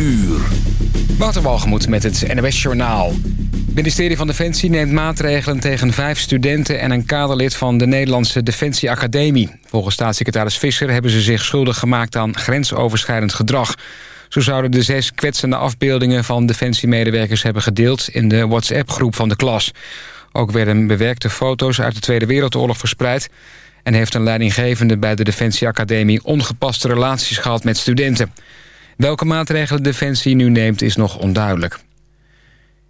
uur. Waterwalgemoed met het NOS Journaal. Het ministerie van Defensie neemt maatregelen tegen vijf studenten... en een kaderlid van de Nederlandse Defensie Academie. Volgens staatssecretaris Visser hebben ze zich schuldig gemaakt... aan grensoverschrijdend gedrag. Zo zouden de zes kwetsende afbeeldingen van defensiemedewerkers hebben gedeeld... in de WhatsApp-groep van de klas. Ook werden bewerkte foto's uit de Tweede Wereldoorlog verspreid... en heeft een leidinggevende bij de Defensie Academie... ongepaste relaties gehad met studenten... Welke maatregelen Defensie nu neemt is nog onduidelijk.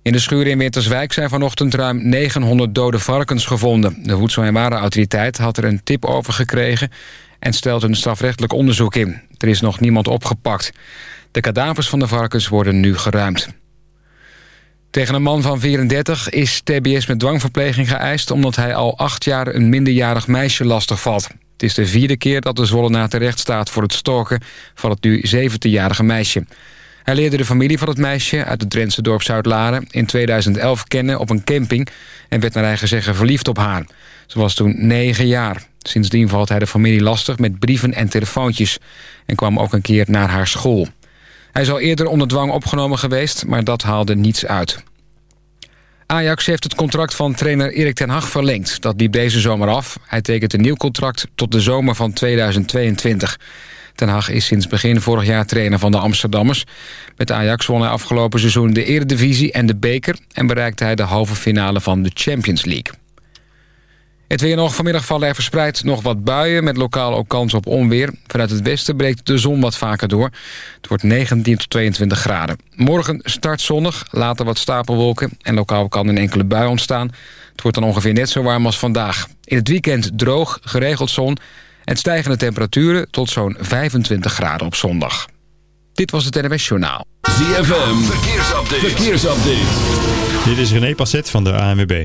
In de schuur in Winterswijk zijn vanochtend ruim 900 dode varkens gevonden. De Voedsel- en Warenautoriteit had er een tip over gekregen... en stelt een strafrechtelijk onderzoek in. Er is nog niemand opgepakt. De kadavers van de varkens worden nu geruimd. Tegen een man van 34 is TBS met dwangverpleging geëist... omdat hij al acht jaar een minderjarig meisje lastigvalt. Het is de vierde keer dat de Zwollenaar terecht staat voor het stalken van het nu 17-jarige meisje. Hij leerde de familie van het meisje uit het Drentse dorp Zuid-Laren in 2011 kennen op een camping... en werd naar eigen zeggen verliefd op haar. Ze was toen negen jaar. Sindsdien valt hij de familie lastig met brieven en telefoontjes... en kwam ook een keer naar haar school. Hij is al eerder onder dwang opgenomen geweest, maar dat haalde niets uit. Ajax heeft het contract van trainer Erik ten Hag verlengd. Dat liep deze zomer af. Hij tekent een nieuw contract tot de zomer van 2022. Ten Hag is sinds begin vorig jaar trainer van de Amsterdammers. Met Ajax won hij afgelopen seizoen de Eredivisie en de Beker... en bereikte hij de halve finale van de Champions League. Het weer nog. Vanmiddag vallen er verspreid nog wat buien... met lokaal ook kans op onweer. Vanuit het westen breekt de zon wat vaker door. Het wordt 19 tot 22 graden. Morgen start zonnig, later wat stapelwolken... en lokaal kan een enkele bui ontstaan. Het wordt dan ongeveer net zo warm als vandaag. In het weekend droog, geregeld zon... en stijgende temperaturen tot zo'n 25 graden op zondag. Dit was het NWS Journaal. ZFM, verkeersupdate. verkeersupdate. Dit is René Passet van de ANWB.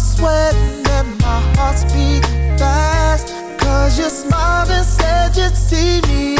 sweating and my heart's beating fast. Cause you smiled and said you'd see me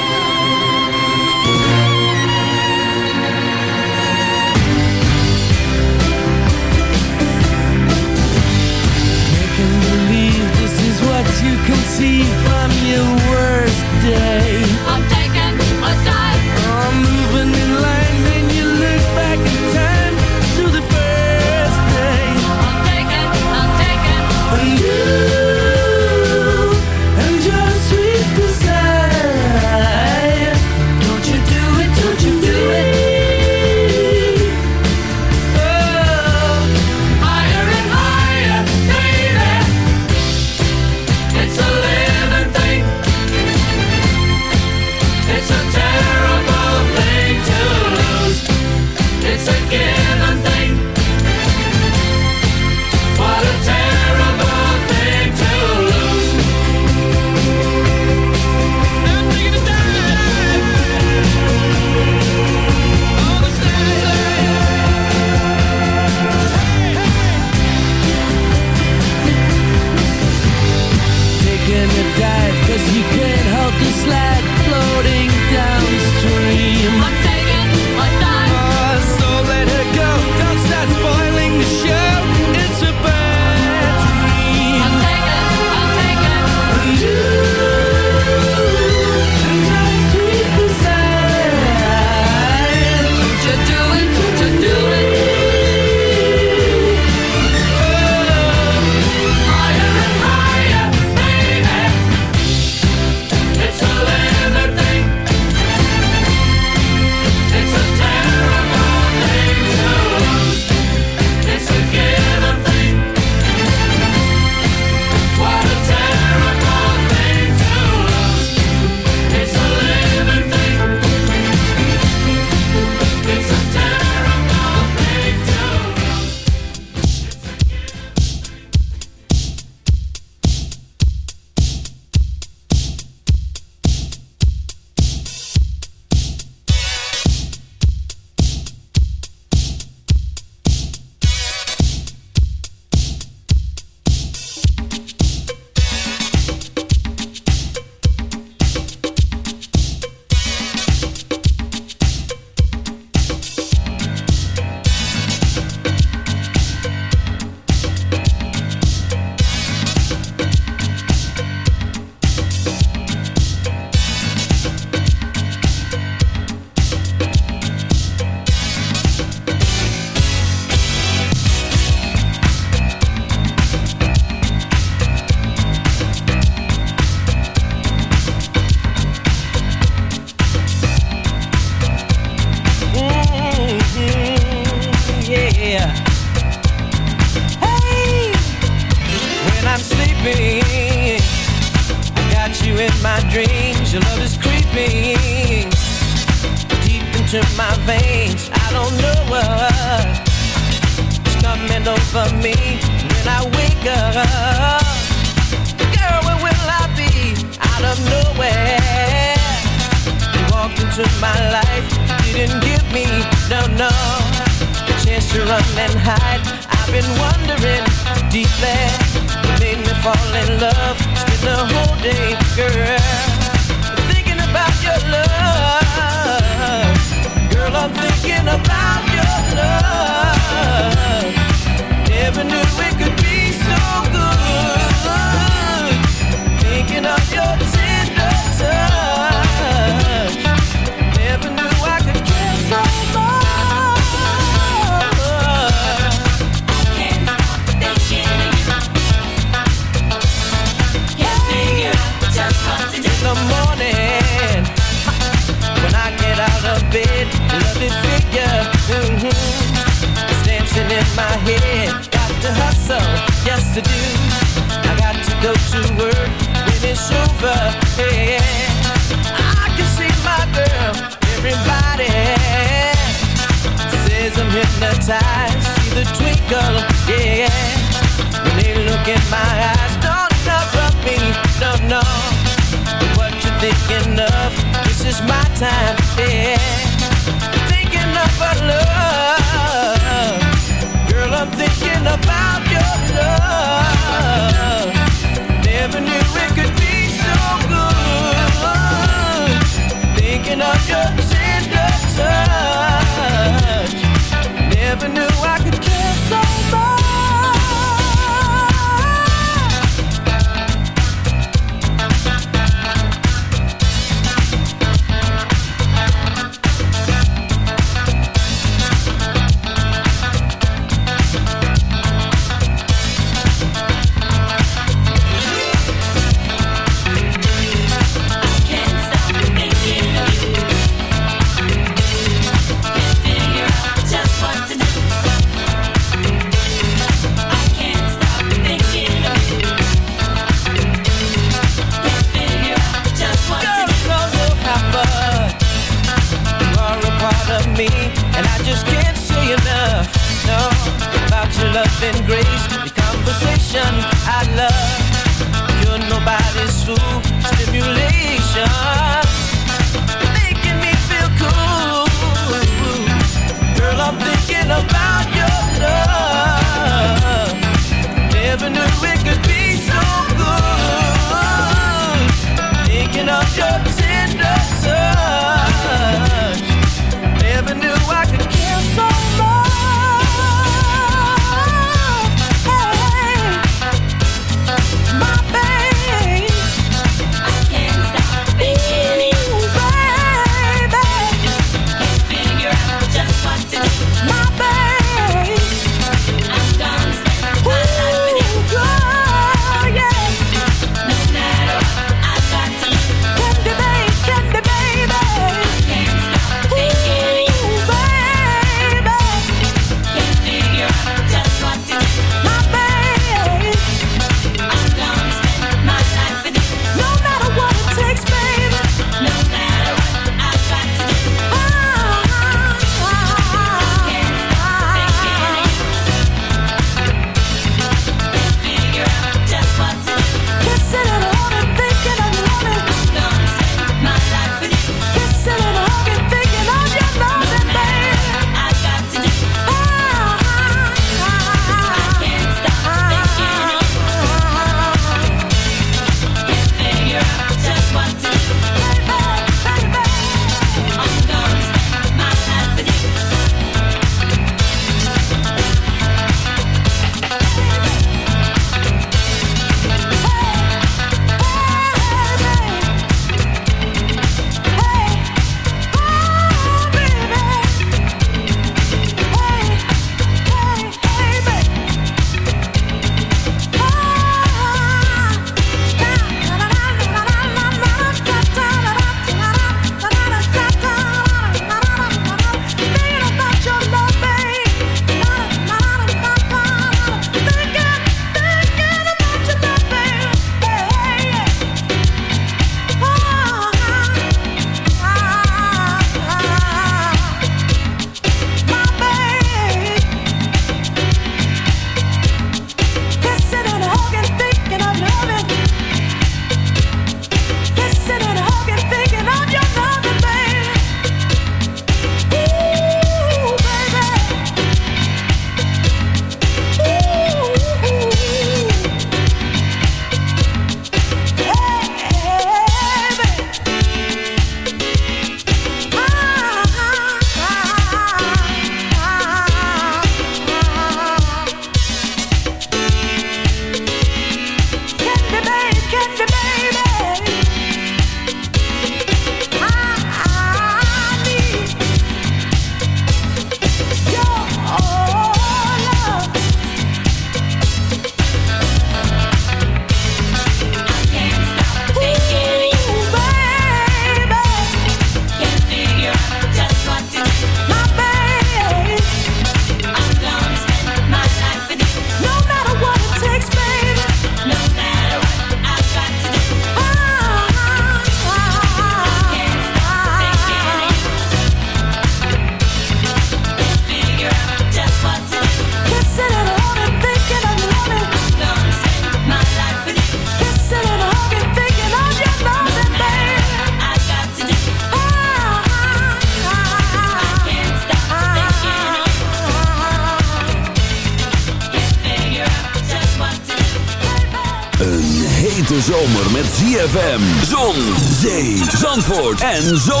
en zomerhits.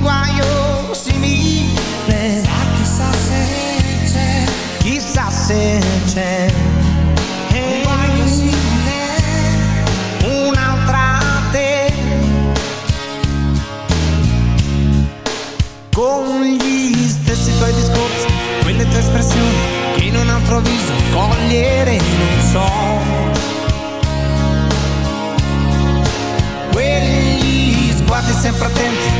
un guaio simile. Sa chissà se c'è. Chissà se c'è. Eh. Te. Con gli stessi tuoi discorsi Quelle tue espressioni in un altro viso cogliere non so. Quegli sguardi sempre attenti